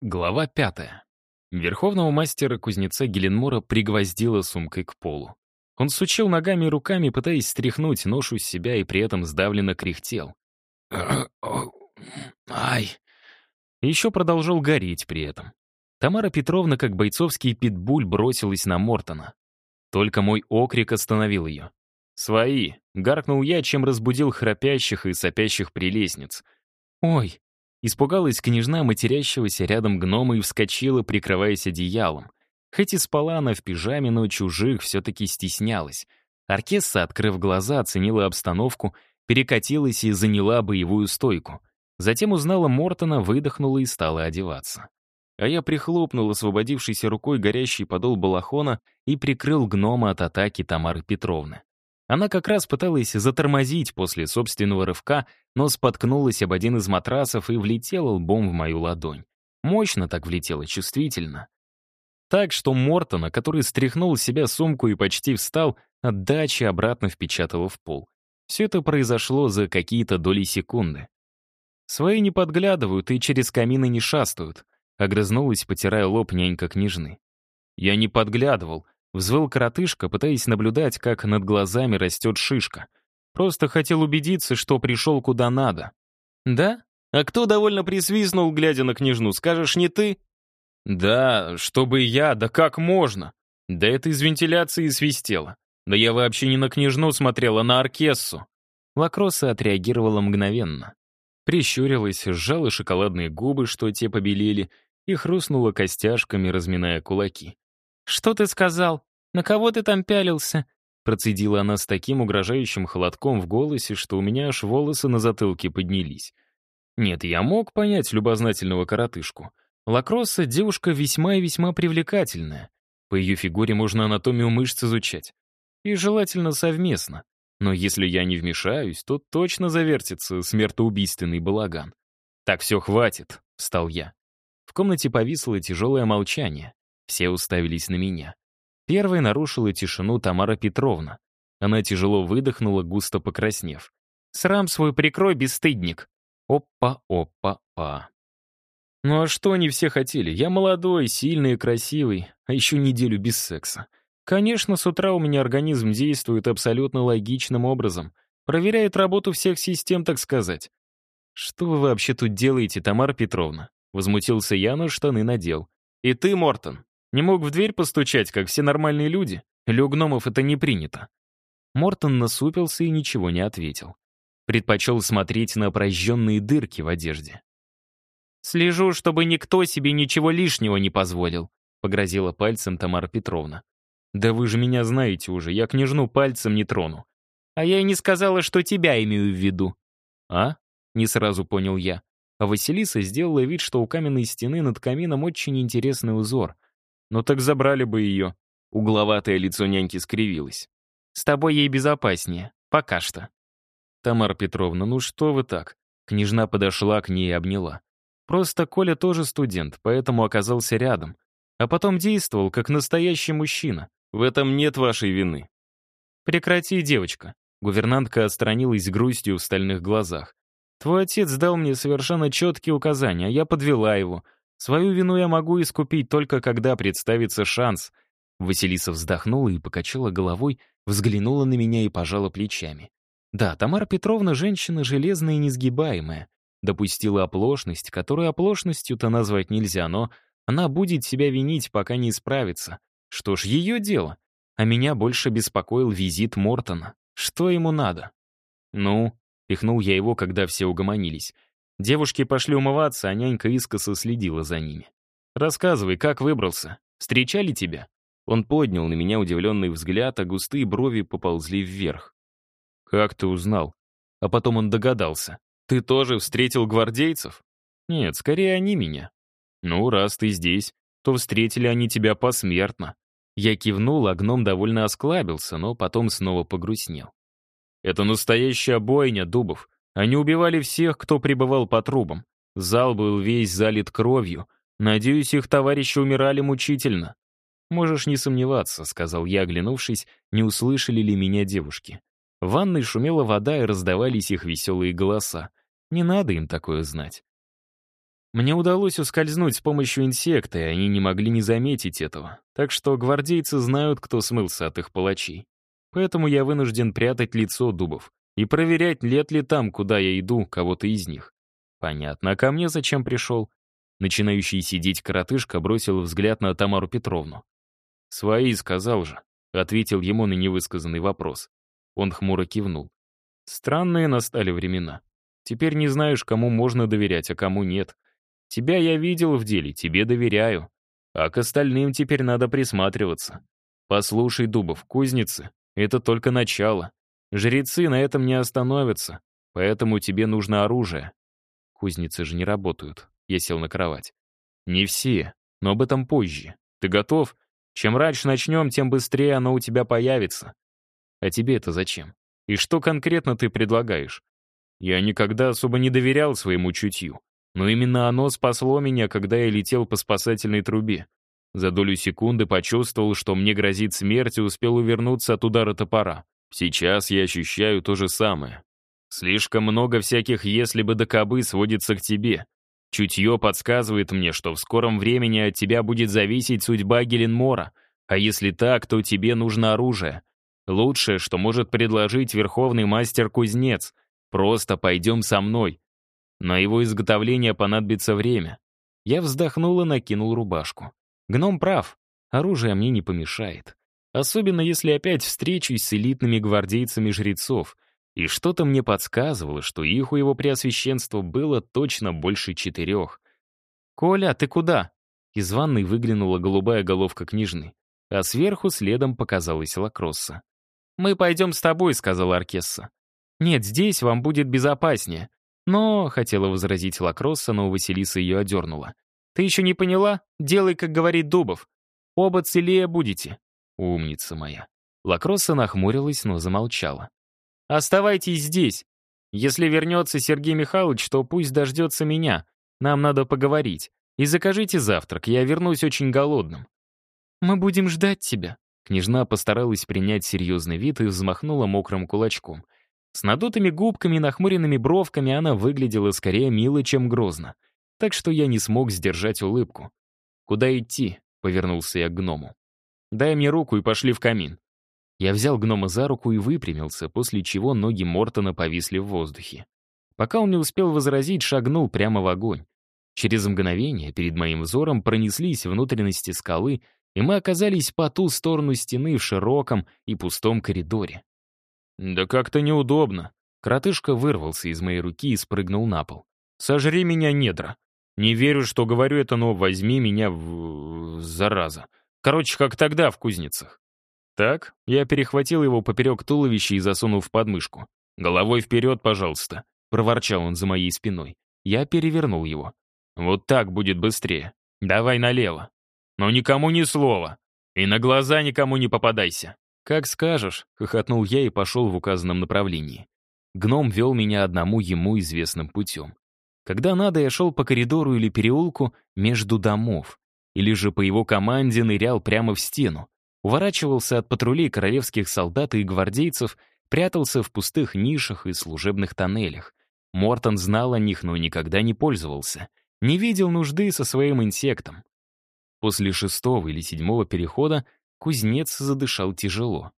Глава пятая. Верховного мастера-кузнеца Геленмора пригвоздила сумкой к полу. Он сучил ногами и руками, пытаясь стряхнуть ношу с себя и при этом сдавленно кряхтел. Ай! Еще продолжал гореть при этом. Тамара Петровна, как бойцовский питбуль, бросилась на Мортона. Только мой окрик остановил ее. «Свои!» — гаркнул я, чем разбудил храпящих и сопящих прелестниц. «Ой!» Испугалась княжна матерящегося рядом гнома и вскочила, прикрываясь одеялом. Хоть и спала она в пижаме, но чужих все-таки стеснялась. Оркесса, открыв глаза, оценила обстановку, перекатилась и заняла боевую стойку. Затем узнала Мортона, выдохнула и стала одеваться. А я прихлопнул освободившейся рукой горящий подол балахона и прикрыл гнома от атаки Тамары Петровны. Она как раз пыталась затормозить после собственного рывка, но споткнулась об один из матрасов и влетела лбом в мою ладонь. Мощно так влетела, чувствительно. Так что Мортона, который стряхнул с себя сумку и почти встал, отдачи обратно впечатала в пол. Все это произошло за какие-то доли секунды. Свои не подглядывают и через камины не шастают, огрызнулась, потирая лоб нянька княжны. Я не подглядывал, Взвыл коротышка, пытаясь наблюдать, как над глазами растет шишка. Просто хотел убедиться, что пришел куда надо. «Да? А кто довольно присвистнул, глядя на княжну, скажешь, не ты?» «Да, чтобы я, да как можно?» «Да это из вентиляции свистело. Да я вообще не на княжну смотрел, а на оркессу». Лакроса отреагировала мгновенно. Прищурилась, сжала шоколадные губы, что те побелели, и хрустнула костяшками, разминая кулаки. «Что ты сказал? На кого ты там пялился?» Процедила она с таким угрожающим холодком в голосе, что у меня аж волосы на затылке поднялись. Нет, я мог понять любознательного коротышку. Лакросса — девушка весьма и весьма привлекательная. По ее фигуре можно анатомию мышц изучать. И желательно совместно. Но если я не вмешаюсь, то точно завертится смертоубийственный балаган. «Так все, хватит», — встал я. В комнате повисло тяжелое молчание. Все уставились на меня. Первой нарушила тишину Тамара Петровна. Она тяжело выдохнула, густо покраснев. «Срам свой прикрой, бесстыдник!» Опа-опа-па. Ну а что они все хотели? Я молодой, сильный и красивый, а еще неделю без секса. Конечно, с утра у меня организм действует абсолютно логичным образом. Проверяет работу всех систем, так сказать. «Что вы вообще тут делаете, Тамара Петровна?» Возмутился я, но штаны надел. «И ты, Мортон, не мог в дверь постучать, как все нормальные люди? Или у гномов это не принято?» Мортон насупился и ничего не ответил. Предпочел смотреть на прожженные дырки в одежде. «Слежу, чтобы никто себе ничего лишнего не позволил», — погрозила пальцем Тамара Петровна. «Да вы же меня знаете уже, я княжну пальцем не трону». «А я и не сказала, что тебя имею в виду». «А?» — не сразу понял я. А Василиса сделала вид, что у каменной стены над камином очень интересный узор — ну так забрали бы ее. Угловатое лицо няньки скривилось. С тобой ей безопаснее. Пока что. Тамара Петровна, ну что вы так? Княжна подошла к ней и обняла. Просто Коля тоже студент, поэтому оказался рядом. А потом действовал, как настоящий мужчина. В этом нет вашей вины. Прекрати, девочка. Гувернантка отстранилась грустью в стальных глазах. Твой отец дал мне совершенно четкие указания, а я подвела его — Свою вину я могу искупить только когда представится шанс. Василиса вздохнула и покачала головой, взглянула на меня и пожала плечами. Да, Тамара Петровна женщина железная и несгибаемая. Допустила оплошность, которую оплошностью-то назвать нельзя, но она будет себя винить, пока не исправится. Что ж, ее дело. А меня больше беспокоил визит Мортона. Что ему надо? Ну, пихнул я его, когда все угомонились. Девушки пошли умываться, а нянька искоса следила за ними. «Рассказывай, как выбрался? Встречали тебя?» Он поднял на меня удивленный взгляд, а густые брови поползли вверх. «Как ты узнал?» А потом он догадался. «Ты тоже встретил гвардейцев?» «Нет, скорее они меня». «Ну, раз ты здесь, то встретили они тебя посмертно». Я кивнул, а гном довольно осклабился, но потом снова погрустнел. «Это настоящая бойня, Дубов. Они убивали всех, кто пребывал по трубам. Зал был весь залит кровью. Надеюсь, их товарищи умирали мучительно. «Можешь не сомневаться», — сказал я, оглянувшись, не услышали ли меня девушки. В ванной шумела вода и раздавались их веселые голоса. Не надо им такое знать. Мне удалось ускользнуть с помощью инсекта, и они не могли не заметить этого. Так что гвардейцы знают, кто смылся от их палачей. Поэтому я вынужден прятать лицо дубов и проверять, лет ли там, куда я иду, кого-то из них. Понятно, а ко мне зачем пришел? Начинающий сидеть коротышка бросил взгляд на Тамару Петровну. «Свои, сказал же», — ответил ему на невысказанный вопрос. Он хмуро кивнул. «Странные настали времена. Теперь не знаешь, кому можно доверять, а кому нет. Тебя я видел в деле, тебе доверяю. А к остальным теперь надо присматриваться. Послушай, Дубов, кузницы — это только начало. Жрецы на этом не остановятся, поэтому тебе нужно оружие. Кузницы же не работают. Я сел на кровать. Не все, но об этом позже. Ты готов? Чем раньше начнем, тем быстрее оно у тебя появится. А тебе это зачем? И что конкретно ты предлагаешь? Я никогда особо не доверял своему чутью, но именно оно спасло меня, когда я летел по спасательной трубе. За долю секунды почувствовал, что мне грозит смерть и успел увернуться от удара топора. Сейчас я ощущаю то же самое. Слишком много всяких «если бы да кобы» сводится к тебе. Чутье подсказывает мне, что в скором времени от тебя будет зависеть судьба Геленмора, а если так, то тебе нужно оружие. Лучшее, что может предложить верховный мастер-кузнец. Просто пойдем со мной. На его изготовление понадобится время. Я вздохнул и накинул рубашку. Гном прав, оружие мне не помешает. Особенно если опять встречусь с элитными гвардейцами жрецов — и что-то мне подсказывало, что их у его преосвященства было точно больше четырех. «Коля, ты куда?» Из ванной выглянула голубая головка княжны, а сверху следом показалась Лакросса. «Мы пойдем с тобой», — сказала Аркесса. «Нет, здесь вам будет безопаснее». Но, хотела возразить Лакросса, но Василиса ее одернула. «Ты еще не поняла? Делай, как говорит Дубов. Оба целее будете». «Умница моя». Лакросса нахмурилась, но замолчала. Оставайтесь здесь. Если вернется Сергей Михайлович, то пусть дождется меня. Нам надо поговорить. И закажите завтрак, я вернусь очень голодным». «Мы будем ждать тебя». Княжна постаралась принять серьезный вид и взмахнула мокрым кулачком. С надутыми губками и нахмуренными бровками она выглядела скорее мило, чем грозно. Так что я не смог сдержать улыбку. «Куда идти?» — повернулся я к гному. «Дай мне руку и пошли в камин». Я взял гнома за руку и выпрямился, после чего ноги Мортона повисли в воздухе. Пока он не успел возразить, шагнул прямо в огонь. Через мгновение перед моим взором пронеслись внутренности скалы, и мы оказались по ту сторону стены в широком и пустом коридоре. «Да как-то неудобно». Кротышка вырвался из моей руки и спрыгнул на пол. «Сожри меня, недра. Не верю, что говорю это, но возьми меня в... зараза. Короче, как тогда в кузницах». Так, я перехватил его поперек туловища и засунул в подмышку. «Головой вперед, пожалуйста», — проворчал он за моей спиной. Я перевернул его. «Вот так будет быстрее. Давай налево. Но никому ни слова. И на глаза никому не попадайся». «Как скажешь», — хохотнул я и пошел в указанном направлении. Гном вел меня одному ему известным путем. Когда надо, я шел по коридору или переулку между домов, или же по его команде нырял прямо в стену уворачивался от патрулей королевских солдат и гвардейцев, прятался в пустых нишах и служебных тоннелях. Мортон знал о них, но никогда не пользовался. Не видел нужды со своим инсектом. После шестого или седьмого перехода кузнец задышал тяжело.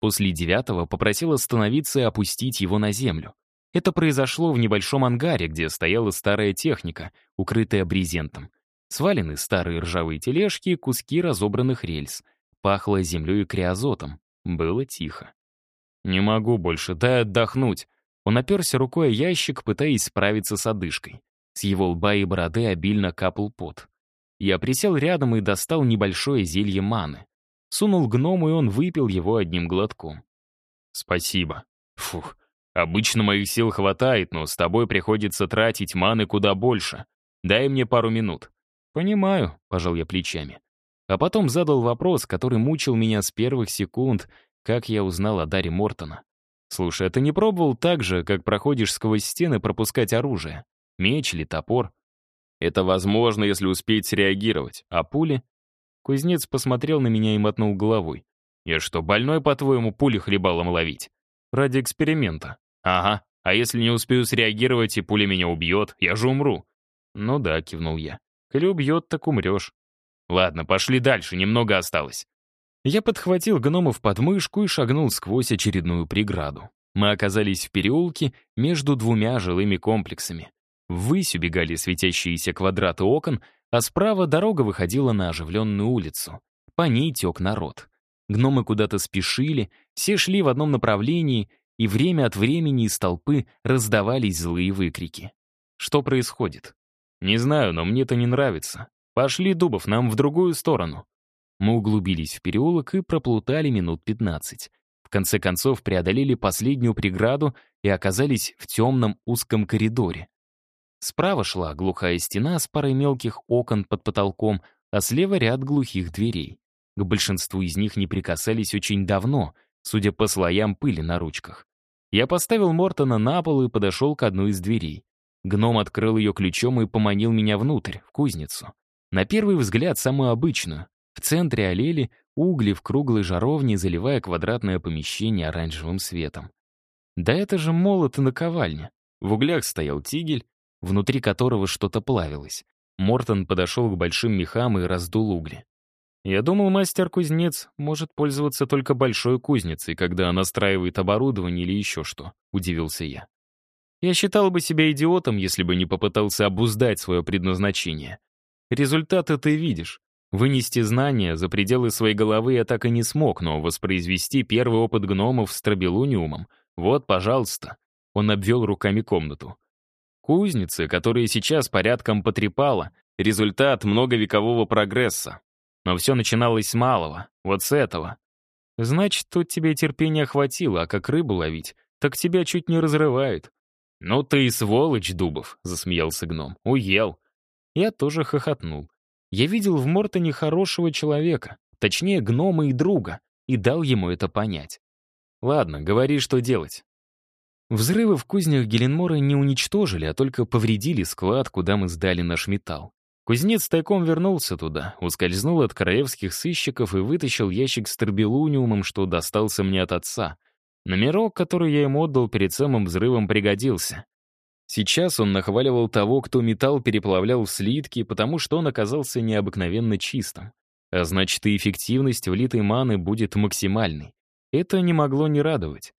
После девятого попросил остановиться и опустить его на землю. Это произошло в небольшом ангаре, где стояла старая техника, укрытая брезентом. Свалены старые ржавые тележки, куски разобранных рельс. Пахло землей и криозотом. Было тихо. «Не могу больше, дай отдохнуть». Он оперся рукой о ящик, пытаясь справиться с одышкой. С его лба и бороды обильно капал пот. Я присел рядом и достал небольшое зелье маны. Сунул гному, и он выпил его одним глотком. «Спасибо. Фух, обычно моих сил хватает, но с тобой приходится тратить маны куда больше. Дай мне пару минут». «Понимаю», — пожал я плечами. А потом задал вопрос, который мучил меня с первых секунд, как я узнал о Даре Мортона. «Слушай, а ты не пробовал так же, как проходишь сквозь стены, пропускать оружие? Меч или топор?» «Это возможно, если успеть среагировать. А пули?» Кузнец посмотрел на меня и мотнул головой. «Я что, больной, по-твоему, пули хлебалом ловить?» «Ради эксперимента». «Ага. А если не успею среагировать, и пуля меня убьет, я же умру». «Ну да», — кивнул я. «Коли убьет, так умрешь». «Ладно, пошли дальше, немного осталось». Я подхватил гномов под мышку и шагнул сквозь очередную преграду. Мы оказались в переулке между двумя жилыми комплексами. Ввысь убегали светящиеся квадраты окон, а справа дорога выходила на оживленную улицу. По ней тек народ. Гномы куда-то спешили, все шли в одном направлении, и время от времени из толпы раздавались злые выкрики. Что происходит? Не знаю, но мне это не нравится. Пошли, Дубов, нам в другую сторону. Мы углубились в переулок и проплутали минут 15. В конце концов преодолели последнюю преграду и оказались в темном узком коридоре. Справа шла глухая стена с парой мелких окон под потолком, а слева ряд глухих дверей. К большинству из них не прикасались очень давно, судя по слоям пыли на ручках. Я поставил Мортона на пол и подошел к одной из дверей. Гном открыл ее ключом и поманил меня внутрь, в кузницу. На первый взгляд, самую обычную. В центре олели угли в круглой жаровне, заливая квадратное помещение оранжевым светом. Да это же молот и наковальня. В углях стоял тигель, внутри которого что-то плавилось. Мортон подошел к большим мехам и раздул угли. Я думал, мастер-кузнец может пользоваться только большой кузницей, когда настраивает оборудование или еще что, удивился я. Я считал бы себя идиотом, если бы не попытался обуздать свое предназначение. Результаты ты видишь. Вынести знания за пределы своей головы я так и не смог, но воспроизвести первый опыт гномов с трабелуниумом — вот, пожалуйста. Он обвел руками комнату. Кузницы, которые сейчас порядком потрепала, результат многовекового прогресса. Но все начиналось с малого, вот с этого. Значит, тут тебе терпения хватило, а как рыбу ловить, так тебя чуть не разрывают. «Ну ты и сволочь, Дубов», — засмеялся гном. «Уел». Я тоже хохотнул. Я видел в Мортоне хорошего человека, точнее, гнома и друга, и дал ему это понять. Ладно, говори, что делать. Взрывы в кузнях Геленмора не уничтожили, а только повредили склад, куда мы сдали наш металл. Кузнец тайком вернулся туда, ускользнул от королевских сыщиков и вытащил ящик с турбелуниумом, что достался мне от отца. Номерок, который я ему отдал перед самым взрывом, пригодился. Сейчас он нахваливал того, кто металл переплавлял в слитки, потому что он оказался необыкновенно чистым. А значит, и эффективность влитой маны будет максимальной. Это не могло не радовать.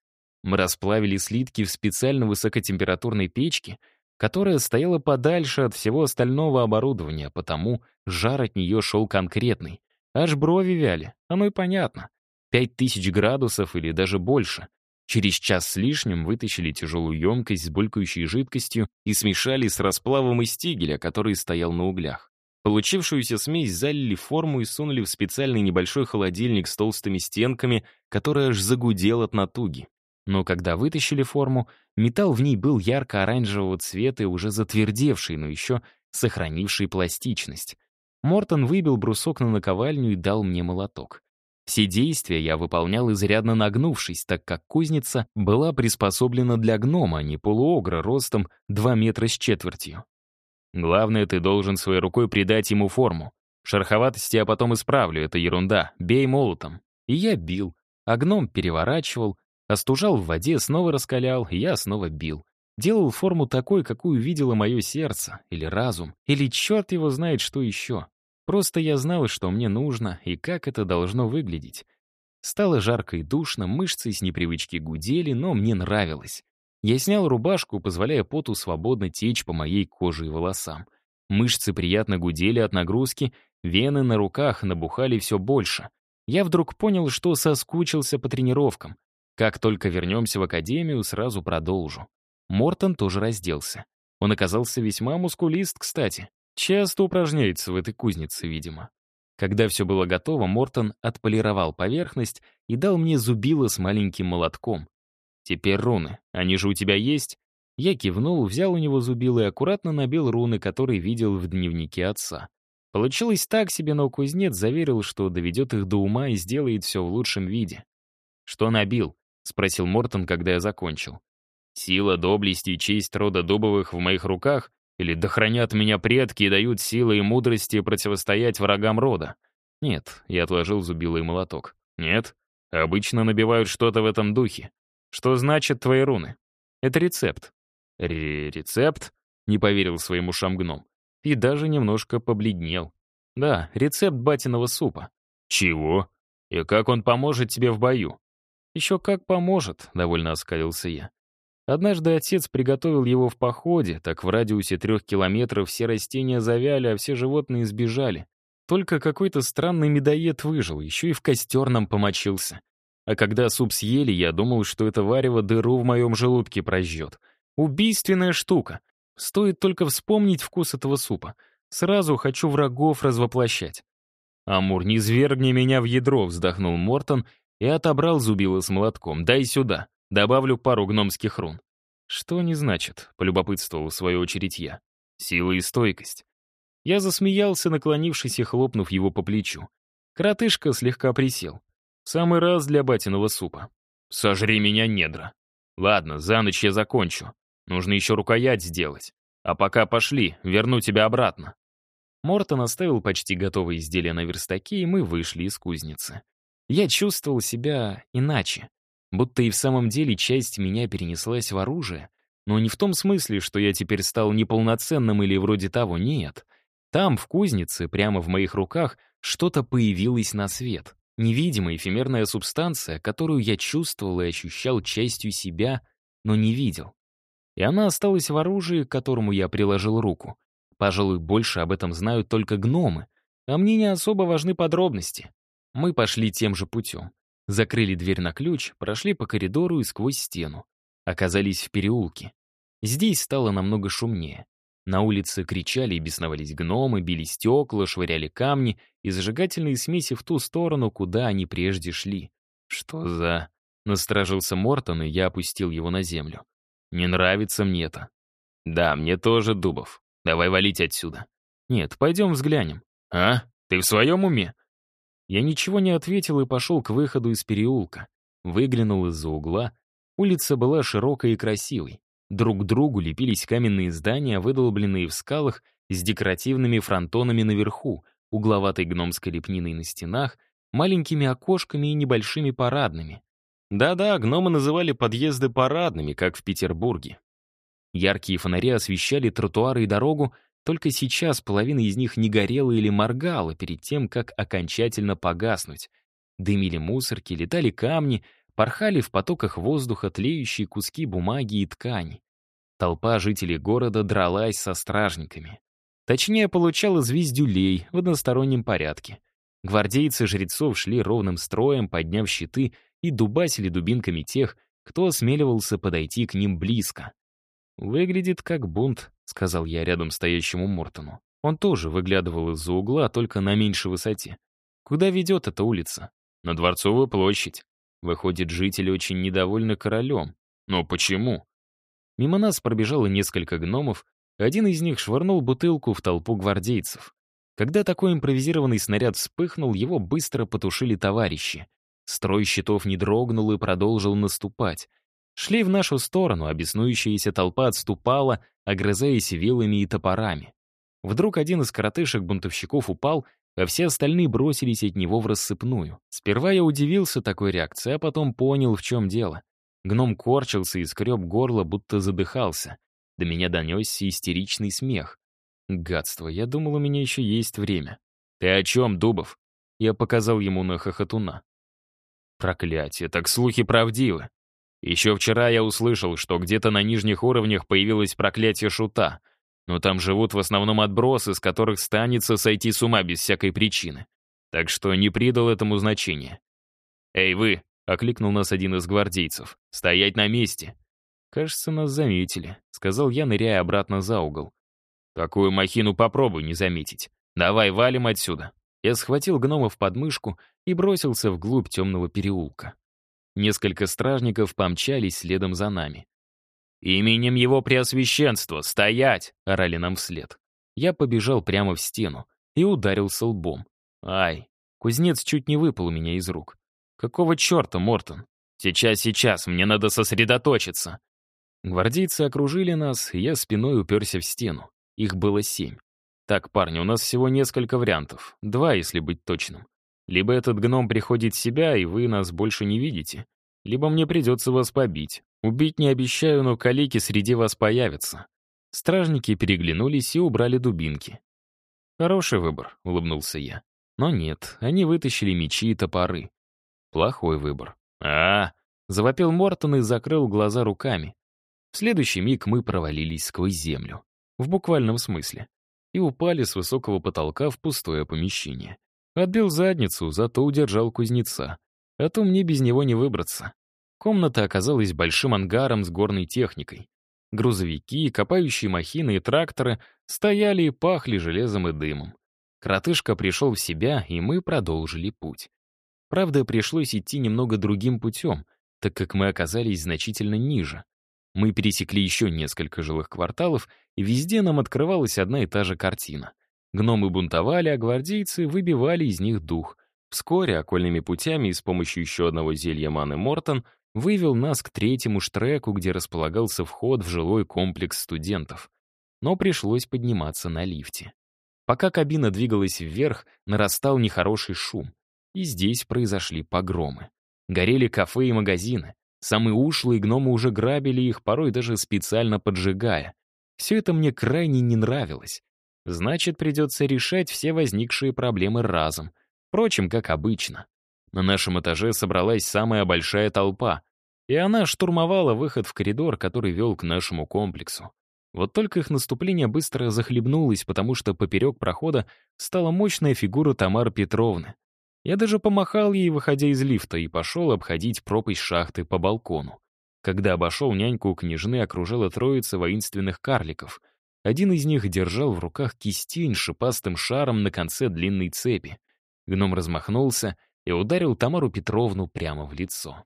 Мы расплавили слитки в специально высокотемпературной печке, которая стояла подальше от всего остального оборудования, потому жар от нее шел конкретный. Аж брови вяли, оно и понятно. Пять тысяч градусов или даже больше. Через час с лишним вытащили тяжелую емкость с булькающей жидкостью и смешали с расплавом из тигеля, который стоял на углях. Получившуюся смесь залили форму и сунули в специальный небольшой холодильник с толстыми стенками, который аж загудел от натуги. Но когда вытащили форму, металл в ней был ярко-оранжевого цвета и уже затвердевший, но еще сохранивший пластичность. Мортон выбил брусок на наковальню и дал мне молоток. Все действия я выполнял изрядно нагнувшись, так как кузница была приспособлена для гнома, а не полуогра ростом 2 метра с четвертью. Главное, ты должен своей рукой придать ему форму. Шероховатости я потом исправлю, это ерунда. Бей молотом. И я бил. А гном переворачивал, остужал в воде, снова раскалял, и я снова бил. Делал форму такой, какую видело мое сердце, или разум, или черт его знает что еще. Просто я знал, что мне нужно и как это должно выглядеть. Стало жарко и душно, мышцы с непривычки гудели, но мне нравилось. Я снял рубашку, позволяя поту свободно течь по моей коже и волосам. Мышцы приятно гудели от нагрузки, вены на руках набухали все больше. Я вдруг понял, что соскучился по тренировкам. Как только вернемся в академию, сразу продолжу. Мортон тоже разделся. Он оказался весьма мускулист, кстати. Часто упражняется в этой кузнице, видимо. Когда все было готово, Мортон отполировал поверхность и дал мне зубило с маленьким молотком. «Теперь руны. Они же у тебя есть?» Я кивнул, взял у него зубило и аккуратно набил руны, которые видел в дневнике отца. Получилось так себе, но кузнец заверил, что доведет их до ума и сделает все в лучшем виде. «Что набил?» — спросил Мортон, когда я закончил. «Сила, доблесть и честь рода Дубовых в моих руках или «Да хранят меня предки и дают силы и мудрости противостоять врагам рода». Нет, я отложил зубилый молоток. Нет, обычно набивают что-то в этом духе. Что значит твои руны? Это рецепт. Ре рецепт? Не поверил своим ушам гном. и даже немножко побледнел. Да, рецепт батиного супа. Чего? И как он поможет тебе в бою? Еще как поможет, довольно оскалился я. Однажды отец приготовил его в походе, так в радиусе трех километров все растения завяли, а все животные сбежали. Только какой-то странный медоед выжил, еще и в костер нам помочился. А когда суп съели, я думал, что это варево дыру в моем желудке прожжет. Убийственная штука. Стоит только вспомнить вкус этого супа. Сразу хочу врагов развоплощать. «Амур, не звергни меня в ядро», — вздохнул Мортон и отобрал зубило с молотком. «Дай сюда». Добавлю пару гномских рун. Что они значат, полюбопытствовал в свою очередь я. Сила и стойкость. Я засмеялся, наклонившись и хлопнув его по плечу. Коротышка слегка присел. Самый раз для батиного супа. Сожри меня, недра. Ладно, за ночь я закончу. Нужно еще рукоять сделать. А пока пошли, верну тебя обратно. Мортон оставил почти готовое изделие на верстаке, и мы вышли из кузницы. Я чувствовал себя иначе. Будто и в самом деле часть меня перенеслась в оружие. Но не в том смысле, что я теперь стал неполноценным или вроде того, нет. Там, в кузнице, прямо в моих руках, что-то появилось на свет. Невидимая эфемерная субстанция, которую я чувствовал и ощущал частью себя, но не видел. И она осталась в оружии, к которому я приложил руку. Пожалуй, больше об этом знают только гномы, а мне не особо важны подробности. Мы пошли тем же путем. Закрыли дверь на ключ, прошли по коридору и сквозь стену. Оказались в переулке. Здесь стало намного шумнее. На улице кричали и бесновались гномы, били стекла, швыряли камни и зажигательные смеси в ту сторону, куда они прежде шли. «Что за...» — насторожился Мортон, и я опустил его на землю. «Не нравится мне это». «Да, мне тоже, Дубов. Давай валить отсюда». «Нет, пойдем взглянем». «А? Ты в своем уме?» Я ничего не ответил и пошел к выходу из переулка. Выглянул из-за угла. Улица была широкой и красивой. Друг к другу лепились каменные здания, выдолбленные в скалах, с декоративными фронтонами наверху, угловатой гномской лепниной на стенах, маленькими окошками и небольшими парадными. Да-да, гномы называли подъезды парадными, как в Петербурге. Яркие фонари освещали тротуары и дорогу, только сейчас половина из них не горела или моргала перед тем, как окончательно погаснуть. Дымили мусорки, летали камни, порхали в потоках воздуха тлеющие куски бумаги и ткани. Толпа жителей города дралась со стражниками. Точнее, получала звездюлей в одностороннем порядке. Гвардейцы жрецов шли ровным строем, подняв щиты, и дубасили дубинками тех, кто осмеливался подойти к ним близко. «Выглядит как бунт», — сказал я рядом стоящему Мортону. Он тоже выглядывал из-за угла, только на меньшей высоте. «Куда ведет эта улица?» «На Дворцовую площадь. Выходит, жители очень недовольны королем. Но почему?» Мимо нас пробежало несколько гномов, один из них швырнул бутылку в толпу гвардейцев. Когда такой импровизированный снаряд вспыхнул, его быстро потушили товарищи. Строй щитов не дрогнул и продолжил наступать. Шли в нашу сторону, а беснующаяся толпа отступала, огрызаясь вилами и топорами. Вдруг один из коротышек-бунтовщиков упал, а все остальные бросились от него в рассыпную. Сперва я удивился такой реакции, а потом понял, в чем дело. Гном корчился и скреб горло, будто задыхался. До меня донесся истеричный смех. Гадство, я думал, у меня еще есть время. «Ты о чем, Дубов?» Я показал ему на хохотуна. «Проклятие, так слухи правдивы. Еще вчера я услышал, что где-то на нижних уровнях появилось проклятие шута, но там живут в основном отбросы, с которых станется сойти с ума без всякой причины. Так что не придал этому значения. «Эй, вы!» — окликнул нас один из гвардейцев. «Стоять на месте!» «Кажется, нас заметили», — сказал я, ныряя обратно за угол. «Такую махину попробуй не заметить. Давай, валим отсюда». Я схватил гномов под мышку и бросился вглубь темного переулка. Несколько стражников помчались следом за нами. «Именем его преосвященства! Стоять!» — орали нам вслед. Я побежал прямо в стену и ударился лбом. Ай, кузнец чуть не выпал у меня из рук. Какого черта, Мортон? Сейчас, сейчас, мне надо сосредоточиться. Гвардейцы окружили нас, и я спиной уперся в стену. Их было семь. Так, парни, у нас всего несколько вариантов. Два, если быть точным. Либо этот гном приходит в себя, и вы нас больше не видите, либо мне придется вас побить. Убить не обещаю, но калеки среди вас появятся. Стражники переглянулись и убрали дубинки. «Хороший выбор», — улыбнулся я. Но нет, они вытащили мечи и топоры. Плохой выбор. а, -а, -а завопил Мортон и закрыл глаза руками. В следующий миг мы провалились сквозь землю. В буквальном смысле. И упали с высокого потолка в пустое помещение. Отбил задницу, зато удержал кузнеца. А то мне без него не выбраться. Комната оказалась большим ангаром с горной техникой. Грузовики, копающие махины и тракторы стояли и пахли железом и дымом. Кротышка пришел в себя, и мы продолжили путь. Правда, пришлось идти немного другим путем, так как мы оказались значительно ниже. Мы пересекли еще несколько жилых кварталов, и везде нам открывалась одна и та же картина. Гномы бунтовали, а гвардейцы выбивали из них дух. Вскоре окольными путями и с помощью еще одного зелья маны Мортон вывел нас к третьему штреку, где располагался вход в жилой комплекс студентов. Но пришлось подниматься на лифте. Пока кабина двигалась вверх, нарастал нехороший шум. И здесь произошли погромы. Горели кафе и магазины. Самые ушлые гномы уже грабили их, порой даже специально поджигая. Все это мне крайне не нравилось. Значит, придется решать все возникшие проблемы разом. Впрочем, как обычно. На нашем этаже собралась самая большая толпа, и она штурмовала выход в коридор, который вел к нашему комплексу. Вот только их наступление быстро захлебнулось, потому что поперек прохода стала мощная фигура Тамары Петровны. Я даже помахал ей, выходя из лифта, и пошел обходить пропасть шахты по балкону. Когда обошел няньку, княжны окружала троица воинственных карликов. Один из них держал в руках кистень шипастым шаром на конце длинной цепи. Гном размахнулся и ударил Тамару Петровну прямо в лицо.